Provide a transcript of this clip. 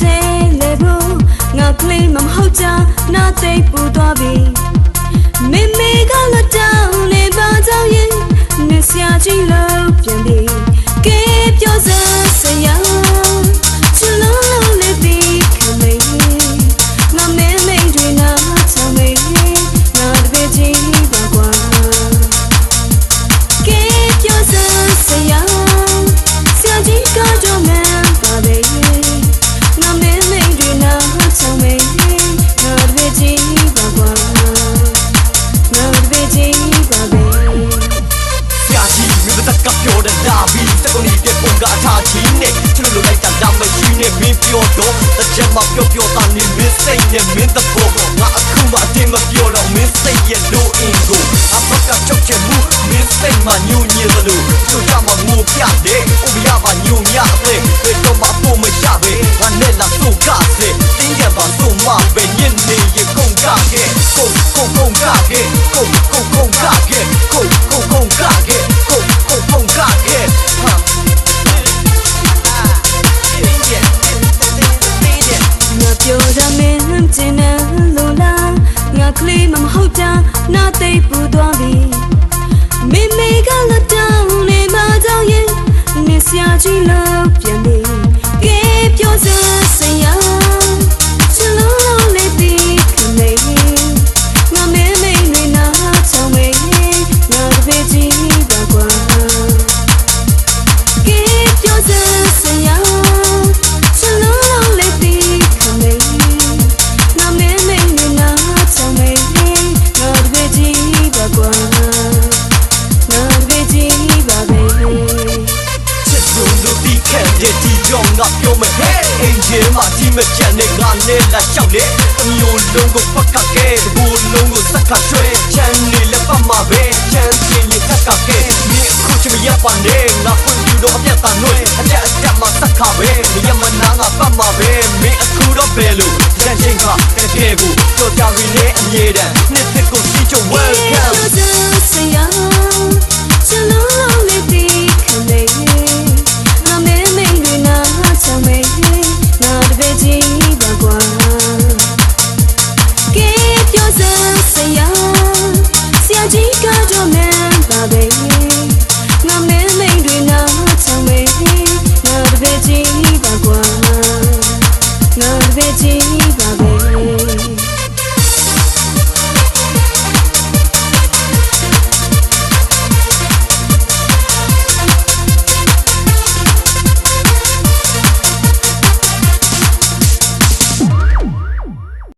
ထဲလေဘူးငါကလေးမမဟုတ်ကြနာသိပူသွားပြီမေမေကလတောင်းနေပါကြောင်းရင်နေစရာကြီးလို့ပြန်ပြီကဲပြောစမ်းစရာ ကုံကြီးပြပုံကအထားချင်းနဲ့ချလို့လိုလိုက်တာလာမရှိနဲ့မင်းပြောတော့တစ်ချက်မှပြောပြောတာနေမင်းစိတ်နဲ့မင်းတဘောငါအခုမှအတင်းမပြောတော့မင်းစိတ်ရဲ့လိုအင်ကိုအဖက်ကချုပ်ချင်မှုမင်းစိတ်မှညူညင်သလိုဆိုကြမှာငိုပြတယ်ဥပယပါညူညတဲ့ဘယ်တော့မှပုံမရပဲငါနဲ့လာဆိုကားစေတင်းရပါဆိုမှပဲညင်နေရကုန်ကခဲ့ကုန်ကုန်ကုန်ကခဲ့ကုန်ကုန်ကုန်ကခဲ့ကုန်ကုန်ကုန်ကခဲ့ ကလေးမမဟုတ်တာနာသိပ်ပူသွားပြီ တို့ဒီခဲ့တဲ့ဒီကြောင့်ငါပြောမယ်ဟဲ့အင်ဂျင်မှာဒီမချန်နဲ့ငါနဲ့လာလျှောက်လေအမျိုးလုံးကိုဖတ်ခတ်ခဲ့တဘူလုံးကိုစက်ခတ်ဆွဲချမ်းနေလက်ပတ်မှာပဲချမ်းချင်ရင်ခတ်ခတ်ခဲ့မြေအခုချင်မရပါနဲ့ငါခွင့်ပြုတော့အပြတ်တန်ွဲအတက်အတက်မှာစက်ခါပဲမရမနာငါပတ်မှာပဲမင်းအခုတော့ဘယ်လိုချမ်းချင်းကတကယ်ကိုကြော်ကြရင်းနဲ့အမြဲတမ်းနှစ်သက်ကိုစီချုံ welcome ပါကွာငါတကယ်ချင်